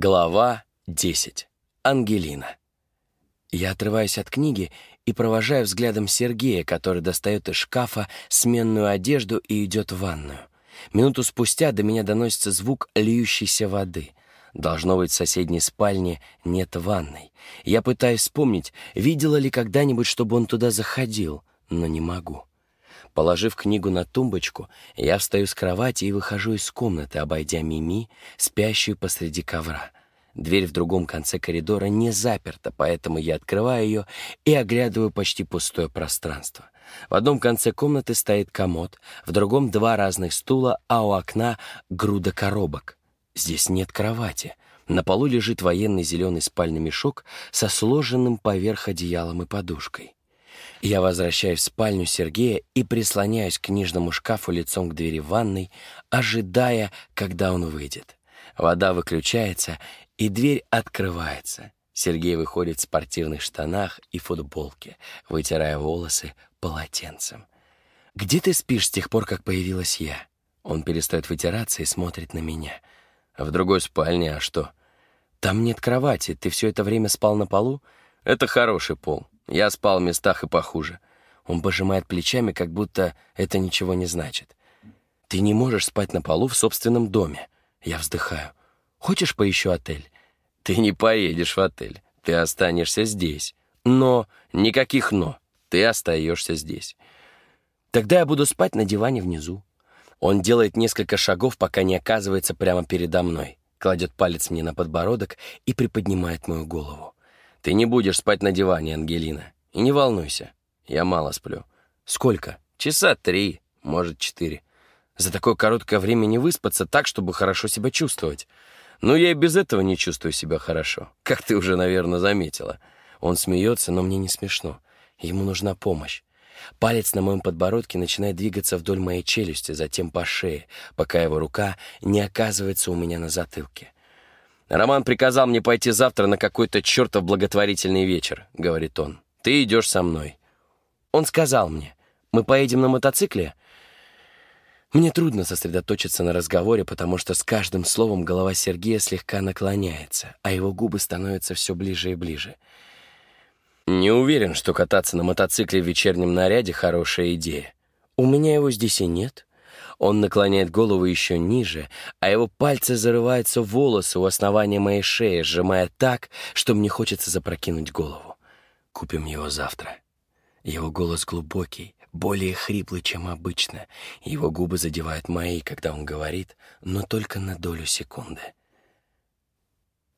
Глава 10. Ангелина. Я отрываюсь от книги и провожаю взглядом Сергея, который достает из шкафа сменную одежду и идет в ванную. Минуту спустя до меня доносится звук льющейся воды. Должно быть, в соседней спальне нет ванной. Я пытаюсь вспомнить, видела ли когда-нибудь, чтобы он туда заходил, но не могу. Положив книгу на тумбочку, я встаю с кровати и выхожу из комнаты, обойдя Мими, спящую посреди ковра. Дверь в другом конце коридора не заперта, поэтому я открываю ее и оглядываю почти пустое пространство. В одном конце комнаты стоит комод, в другом — два разных стула, а у окна — груда коробок. Здесь нет кровати. На полу лежит военный зеленый спальный мешок со сложенным поверх одеялом и подушкой. Я возвращаюсь в спальню Сергея и прислоняюсь к книжному шкафу лицом к двери ванной, ожидая, когда он выйдет. Вода выключается, и дверь открывается. Сергей выходит в спортивных штанах и футболке, вытирая волосы полотенцем. «Где ты спишь с тех пор, как появилась я?» Он перестает вытираться и смотрит на меня. «В другой спальне, а что?» «Там нет кровати. Ты все это время спал на полу?» «Это хороший пол. Я спал в местах и похуже. Он пожимает плечами, как будто это ничего не значит. Ты не можешь спать на полу в собственном доме. Я вздыхаю. Хочешь поищу отель? Ты не поедешь в отель. Ты останешься здесь. Но, никаких «но». Ты остаешься здесь. Тогда я буду спать на диване внизу. Он делает несколько шагов, пока не оказывается прямо передо мной, кладет палец мне на подбородок и приподнимает мою голову. Ты не будешь спать на диване, Ангелина. И не волнуйся, я мало сплю. Сколько? Часа три, может, четыре. За такое короткое время не выспаться так, чтобы хорошо себя чувствовать. Ну, я и без этого не чувствую себя хорошо, как ты уже, наверное, заметила. Он смеется, но мне не смешно. Ему нужна помощь. Палец на моем подбородке начинает двигаться вдоль моей челюсти, затем по шее, пока его рука не оказывается у меня на затылке. «Роман приказал мне пойти завтра на какой-то чертов благотворительный вечер», — говорит он. «Ты идешь со мной». Он сказал мне, «Мы поедем на мотоцикле?» Мне трудно сосредоточиться на разговоре, потому что с каждым словом голова Сергея слегка наклоняется, а его губы становятся все ближе и ближе. Не уверен, что кататься на мотоцикле в вечернем наряде — хорошая идея. У меня его здесь и нет. Он наклоняет голову еще ниже, а его пальцы зарываются в волосы у основания моей шеи, сжимая так, что мне хочется запрокинуть голову. Купим его завтра. Его голос глубокий, более хриплый, чем обычно. Его губы задевают мои, когда он говорит, но только на долю секунды.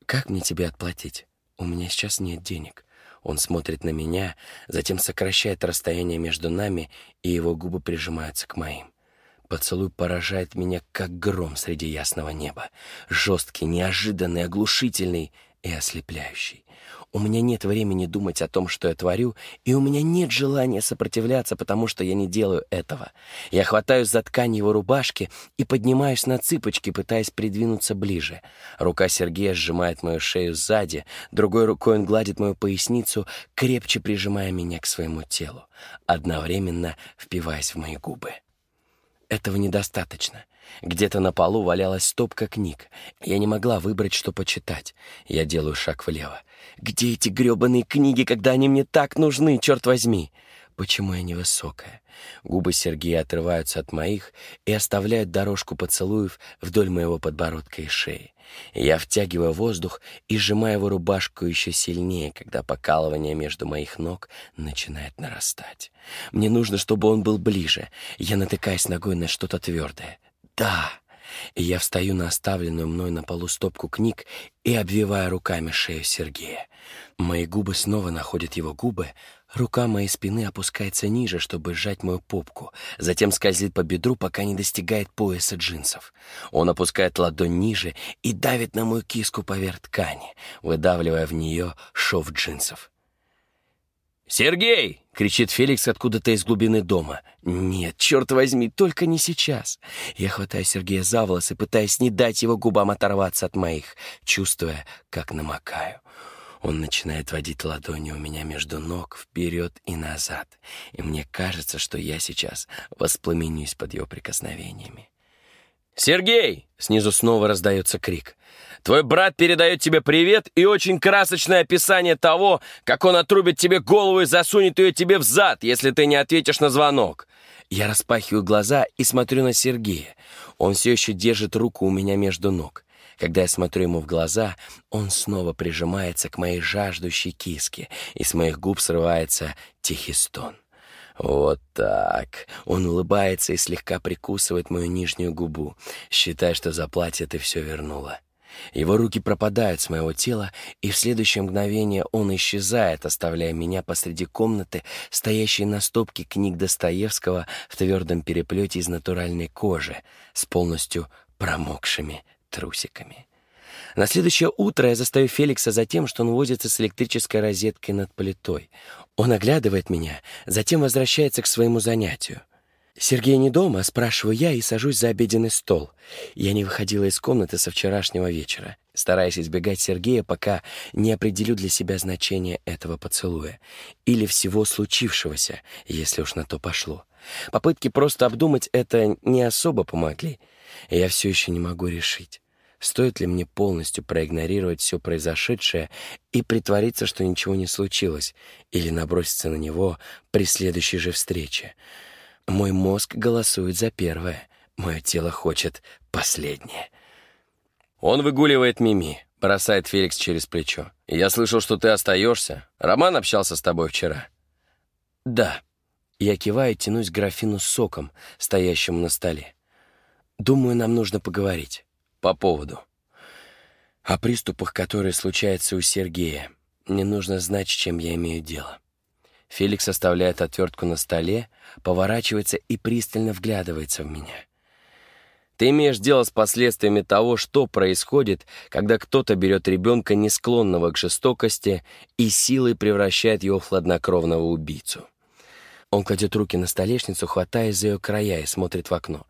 «Как мне тебе отплатить? У меня сейчас нет денег». Он смотрит на меня, затем сокращает расстояние между нами, и его губы прижимаются к моим. Поцелуй поражает меня, как гром среди ясного неба. Жесткий, неожиданный, оглушительный и ослепляющий. У меня нет времени думать о том, что я творю, и у меня нет желания сопротивляться, потому что я не делаю этого. Я хватаюсь за ткань его рубашки и поднимаюсь на цыпочки, пытаясь придвинуться ближе. Рука Сергея сжимает мою шею сзади, другой рукой он гладит мою поясницу, крепче прижимая меня к своему телу, одновременно впиваясь в мои губы. Этого недостаточно. Где-то на полу валялась стопка книг. Я не могла выбрать, что почитать. Я делаю шаг влево. Где эти грёбаные книги, когда они мне так нужны, черт возьми? Почему я невысокая? Губы Сергея отрываются от моих и оставляют дорожку поцелуев вдоль моего подбородка и шеи. Я втягиваю воздух и сжимаю его рубашку еще сильнее, когда покалывание между моих ног начинает нарастать. Мне нужно, чтобы он был ближе. Я натыкаюсь ногой на что-то твердое. «Да!» И я встаю на оставленную мной на полу стопку книг и обвиваю руками шею Сергея. Мои губы снова находят его губы, рука моей спины опускается ниже, чтобы сжать мою попку, затем скользит по бедру, пока не достигает пояса джинсов. Он опускает ладонь ниже и давит на мою киску поверх ткани, выдавливая в нее шов джинсов. «Сергей!» — кричит Феликс откуда-то из глубины дома. «Нет, черт возьми, только не сейчас!» Я хватаю Сергея за волосы, пытаясь не дать его губам оторваться от моих, чувствуя, как намокаю. Он начинает водить ладонью у меня между ног вперед и назад, и мне кажется, что я сейчас воспламенюсь под его прикосновениями. «Сергей!» — снизу снова раздается крик. «Твой брат передает тебе привет и очень красочное описание того, как он отрубит тебе голову и засунет ее тебе в зад, если ты не ответишь на звонок». Я распахиваю глаза и смотрю на Сергея. Он все еще держит руку у меня между ног. Когда я смотрю ему в глаза, он снова прижимается к моей жаждущей киске, и с моих губ срывается тихий стон. Вот так. Он улыбается и слегка прикусывает мою нижнюю губу, считая, что за платье ты все вернула. Его руки пропадают с моего тела, и в следующее мгновение он исчезает, оставляя меня посреди комнаты, стоящей на стопке книг Достоевского в твердом переплете из натуральной кожи, с полностью промокшими трусиками. На следующее утро я застаю Феликса за тем, что он возится с электрической розеткой над плитой. Он оглядывает меня, затем возвращается к своему занятию. «Сергей не дома?» — спрашиваю я и сажусь за обеденный стол. Я не выходила из комнаты со вчерашнего вечера, стараясь избегать Сергея, пока не определю для себя значение этого поцелуя. Или всего случившегося, если уж на то пошло. Попытки просто обдумать это не особо помогли. И я все еще не могу решить, стоит ли мне полностью проигнорировать все произошедшее и притвориться, что ничего не случилось, или наброситься на него при следующей же встрече. Мой мозг голосует за первое, мое тело хочет последнее. Он выгуливает Мими, бросает Феликс через плечо. «Я слышал, что ты остаешься. Роман общался с тобой вчера?» «Да». Я киваю и тянусь к графину с соком, стоящему на столе. «Думаю, нам нужно поговорить. По поводу. О приступах, которые случаются у Сергея. Мне нужно знать, с чем я имею дело». Феликс оставляет отвертку на столе, поворачивается и пристально вглядывается в меня. Ты имеешь дело с последствиями того, что происходит, когда кто-то берет ребенка, не склонного к жестокости, и силой превращает его в хладнокровного убийцу. Он кладет руки на столешницу, хватаясь за ее края и смотрит в окно.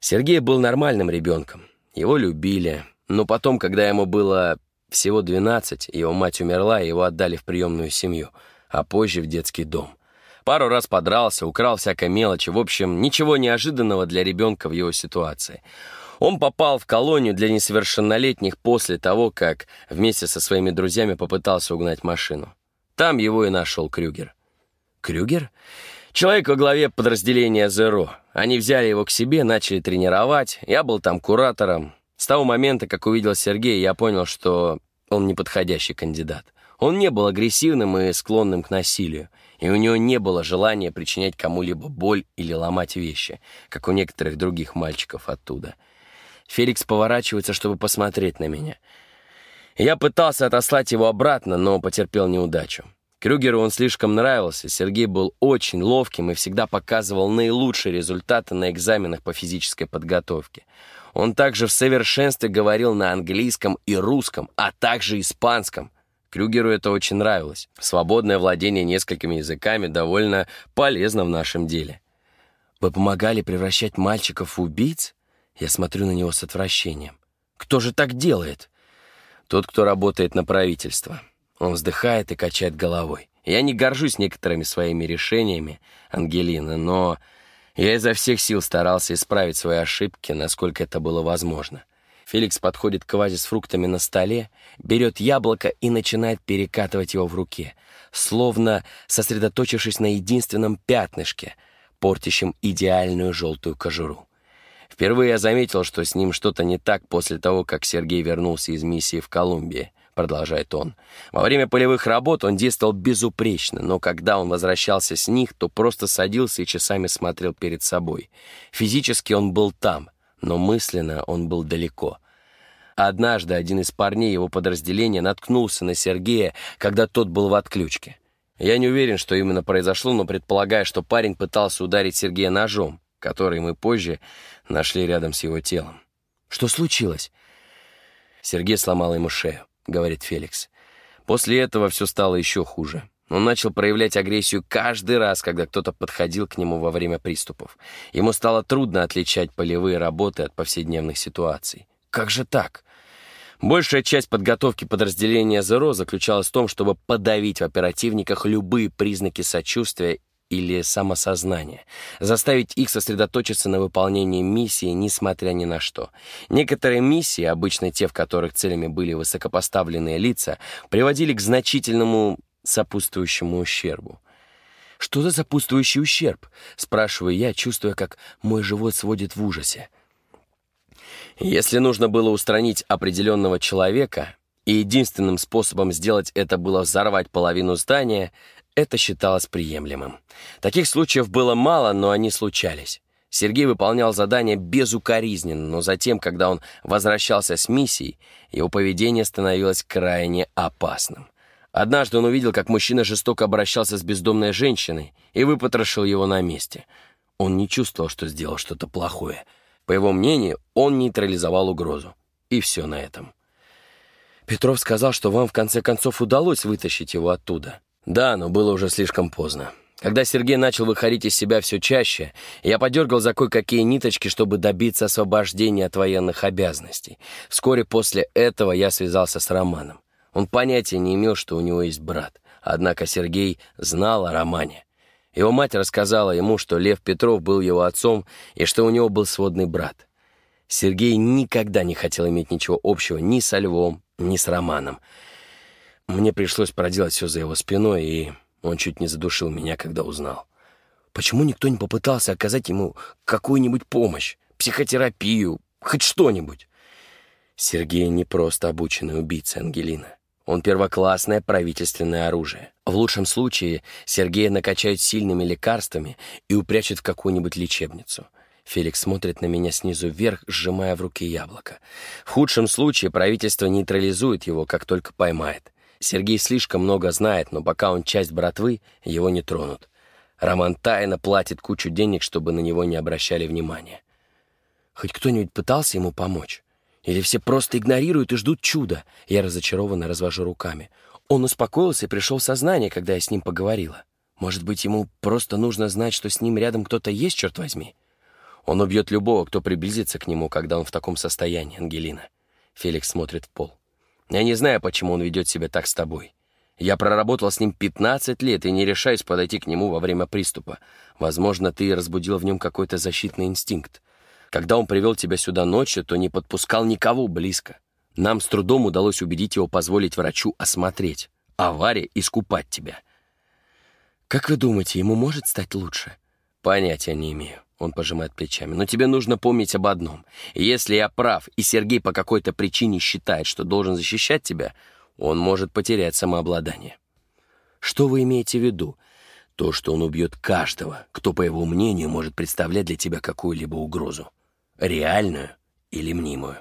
Сергей был нормальным ребенком. Его любили. Но потом, когда ему было всего 12, его мать умерла, и его отдали в приемную семью — а позже в детский дом. Пару раз подрался, украл всякой мелочи. В общем, ничего неожиданного для ребенка в его ситуации. Он попал в колонию для несовершеннолетних после того, как вместе со своими друзьями попытался угнать машину. Там его и нашел Крюгер. Крюгер? Человек во главе подразделения «Зеро». Они взяли его к себе, начали тренировать. Я был там куратором. С того момента, как увидел Сергея, я понял, что он неподходящий кандидат. Он не был агрессивным и склонным к насилию, и у него не было желания причинять кому-либо боль или ломать вещи, как у некоторых других мальчиков оттуда. Феликс поворачивается, чтобы посмотреть на меня. Я пытался отослать его обратно, но потерпел неудачу. Крюгеру он слишком нравился, Сергей был очень ловким и всегда показывал наилучшие результаты на экзаменах по физической подготовке. Он также в совершенстве говорил на английском и русском, а также испанском. Крюгеру это очень нравилось. Свободное владение несколькими языками довольно полезно в нашем деле. «Вы помогали превращать мальчиков в убийц?» Я смотрю на него с отвращением. «Кто же так делает?» «Тот, кто работает на правительство». Он вздыхает и качает головой. «Я не горжусь некоторыми своими решениями, Ангелина, но я изо всех сил старался исправить свои ошибки, насколько это было возможно. Феликс подходит к вазе с фруктами на столе, берет яблоко и начинает перекатывать его в руке, словно сосредоточившись на единственном пятнышке, портящем идеальную желтую кожуру. Впервые я заметил, что с ним что-то не так после того, как Сергей вернулся из миссии в Колумбии, продолжает он. Во время полевых работ он действовал безупречно, но когда он возвращался с них, то просто садился и часами смотрел перед собой. Физически он был там — но мысленно он был далеко. Однажды один из парней его подразделения наткнулся на Сергея, когда тот был в отключке. Я не уверен, что именно произошло, но предполагаю, что парень пытался ударить Сергея ножом, который мы позже нашли рядом с его телом. Что случилось? Сергей сломал ему шею, говорит Феликс. После этого все стало еще хуже. Он начал проявлять агрессию каждый раз, когда кто-то подходил к нему во время приступов. Ему стало трудно отличать полевые работы от повседневных ситуаций. Как же так? Большая часть подготовки подразделения ЗРО заключалась в том, чтобы подавить в оперативниках любые признаки сочувствия или самосознание, заставить их сосредоточиться на выполнении миссии, несмотря ни на что. Некоторые миссии, обычно те, в которых целями были высокопоставленные лица, приводили к значительному сопутствующему ущербу. «Что за сопутствующий ущерб?» — спрашиваю я, чувствуя, как мой живот сводит в ужасе. Если нужно было устранить определенного человека, и единственным способом сделать это было взорвать половину здания, это считалось приемлемым. Таких случаев было мало, но они случались. Сергей выполнял задание безукоризненно, но затем, когда он возвращался с миссией, его поведение становилось крайне опасным. Однажды он увидел, как мужчина жестоко обращался с бездомной женщиной и выпотрошил его на месте. Он не чувствовал, что сделал что-то плохое. По его мнению, он нейтрализовал угрозу. И все на этом. Петров сказал, что вам в конце концов удалось вытащить его оттуда. Да, но было уже слишком поздно. Когда Сергей начал выходить из себя все чаще, я подергал за кое-какие ниточки, чтобы добиться освобождения от военных обязанностей. Вскоре после этого я связался с Романом. Он понятия не имел, что у него есть брат. Однако Сергей знал о Романе. Его мать рассказала ему, что Лев Петров был его отцом и что у него был сводный брат. Сергей никогда не хотел иметь ничего общего ни со Львом, ни с Романом. Мне пришлось проделать все за его спиной, и он чуть не задушил меня, когда узнал. Почему никто не попытался оказать ему какую-нибудь помощь, психотерапию, хоть что-нибудь? Сергей не просто обученный убийца Ангелина. Он первоклассное правительственное оружие. В лучшем случае Сергея накачают сильными лекарствами и упрячут в какую-нибудь лечебницу. Феликс смотрит на меня снизу вверх, сжимая в руке яблоко. В худшем случае правительство нейтрализует его, как только поймает. Сергей слишком много знает, но пока он часть братвы, его не тронут. Роман тайно платит кучу денег, чтобы на него не обращали внимания. Хоть кто-нибудь пытался ему помочь? Или все просто игнорируют и ждут чуда? Я разочарованно развожу руками. Он успокоился и пришел в сознание, когда я с ним поговорила. Может быть, ему просто нужно знать, что с ним рядом кто-то есть, черт возьми? Он убьет любого, кто приблизится к нему, когда он в таком состоянии, Ангелина. Феликс смотрит в пол. Я не знаю, почему он ведет себя так с тобой. Я проработал с ним 15 лет и не решаюсь подойти к нему во время приступа. Возможно, ты разбудил в нем какой-то защитный инстинкт. Когда он привел тебя сюда ночью, то не подпускал никого близко. Нам с трудом удалось убедить его позволить врачу осмотреть, а Варе искупать тебя. Как вы думаете, ему может стать лучше? Понятия не имею. Он пожимает плечами. «Но тебе нужно помнить об одном. Если я прав, и Сергей по какой-то причине считает, что должен защищать тебя, он может потерять самообладание». «Что вы имеете в виду?» «То, что он убьет каждого, кто, по его мнению, может представлять для тебя какую-либо угрозу. Реальную или мнимую».